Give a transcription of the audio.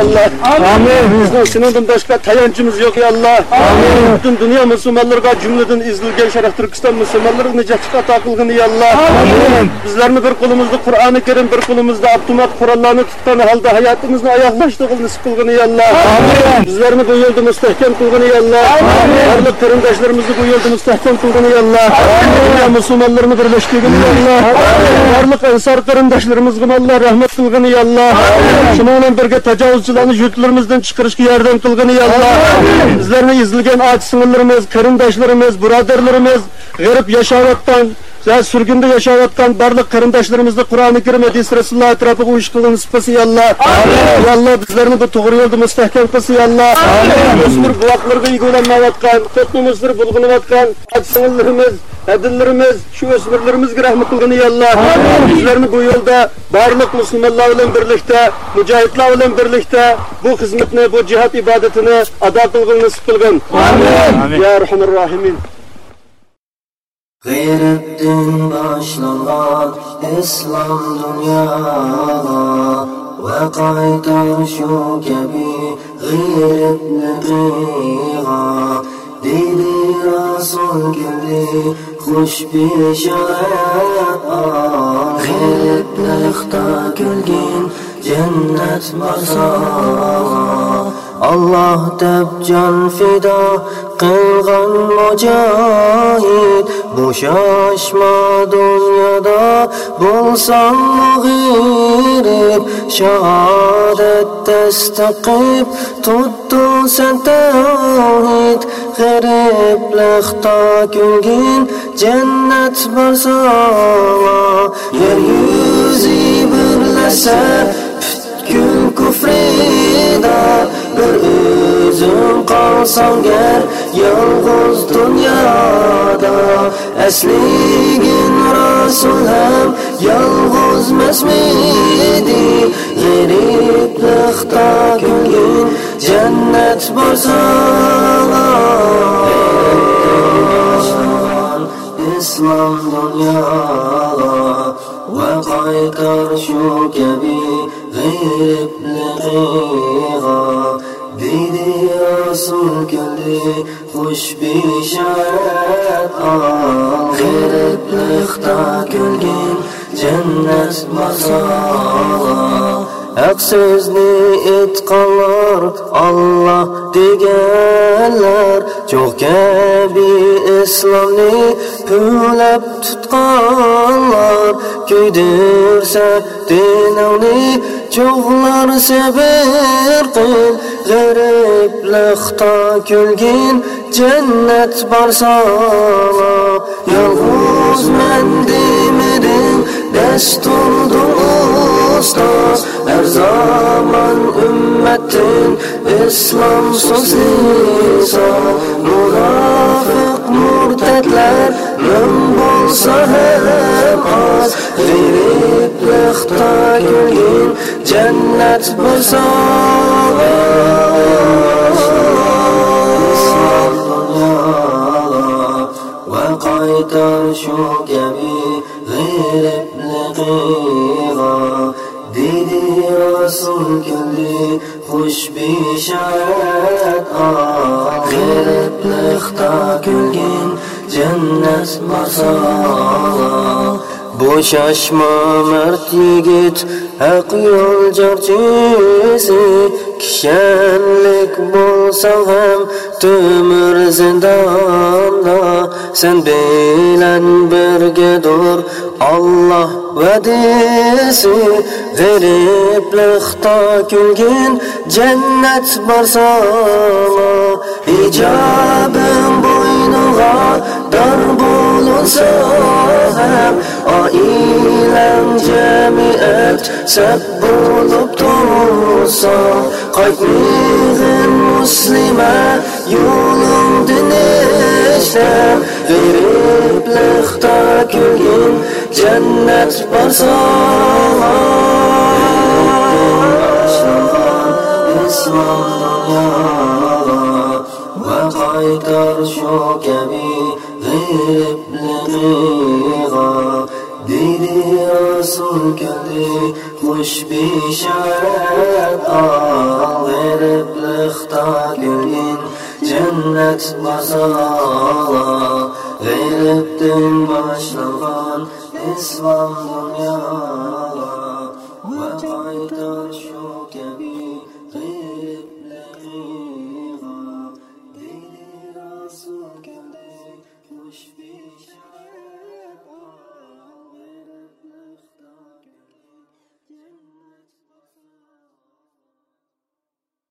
Ya Allah. Amin. Bizden sınırdan başka tayancımız yok ya Allah. Amin. Bütün dünya Müslümanlarına cümleden izlilgen şeref Türkistan Müslümanları necatçıka takılgını ya Allah. Amin. Bizlerini bir kolumuzda Kur'an-ı Kerim, bir kolumuzda Abdümat Kur'anlarını tutkan halde hayatımızı ayaklaştığını nasip kılgını ya Allah. Amin. Bizlerini bu yolda müstehkem kılgını ya Allah. Amin. Varlık karındaşlarımızı bu yolda müstehkem kılgını ya Allah. Amin. Dünya Müslümanlarını birleştiğini ya Allah. Amin. Varlık ensar karındaşlarımızın Allah rahmet kılgını ya Allah. Amin. Şununla birge tecavüzçülerini yurtlarımızdan çıkarışki yardım kılgını ya Allah. Bizlerini izlegen aç sınırlarımız, karındaşlarımız, buraderlarımız, garip yaşavattan, ve sürgünde yaşayatkan barlık karındaşlarımızda Kur'an-ı Kerim hadis Resulullah etrafı uyuşkılığını sıpası ya Allah. Amin. Ya Allah bizlerini bu doğru yolda müstehkem kılsı ya Allah. Amin. Özgür kulaklarına uygulanmavatkan, toplumumuzdur bulgunavatkan, aç sınırlarımız, edillerimiz, şu özgürlerimiz rahmet kılgını ya Allah. Amin. Bizlerini bu yolda barlık Müslümanlar ile birlikte, mücahitler ile birlikte bu hizmetini, bu cihat ibadetini ada kılgını nasip kılgın. Amin. Ya Rahman Rahimin. G'ayratdan boshlangan islom dunyoga va qaytar shu kabi g'ayratni qiyga dedi rasul keldi xush bishorat g'ayratni ixta kulgin jannat marsoga Allah deb jon fido qilgan mujohid bo'shashma dunyoda bo'lsang g'irib shahodat tastaqib tuttu sen tavhid g'iriblikda kulgin jannat borsa yer yuzi birlasa kufrida bir o'zim qolsam gar yolg'iz dunyoda asligin rasul ham yolg'izmasmidi g'ariblikda kulgin jannat bo'lsa islom dunyoga va qaytar shu kabi g'ayribligiga deydi rasul keldi xush bishorat g'ayribliqda kulgin jannat mazoga haq so'zni aytqanlar Allah deganlar cho'q kabi islomni po'lab tutqanlar kuydirsa diningni cho'g'lar sabr qil g'ariblikda kulgin jannat borsa yolg'iz man demiding dasturdu ustoz zaman ümmetin İslam sözlüysa Münafık murtedler Müm bolsa hem az G'iriblikda kulgin Cennet bolsa İslam dunyoga Va qaytar shu kabi g'iribligiga dedi rasul keldi xush bishorat g'iriblikda kulgin jannat masoga bo'shashma mard yigit haq yo'l jorchisi kishanlik bo'lsang ham temir zindonda sen bilan birgadir Allah vadisi. G'iriblikda kulgin jannat bor sana ijobim ham سبت سب bo'lib to'sa qaytmag'in muslima yo'limda nechtam berib lixta kulgin jannat barsa اسم الله وقيت rasul keldi xush bishorat al g'iriblikda kulgin jannat masala g'iribdan boshlangan islom dunyo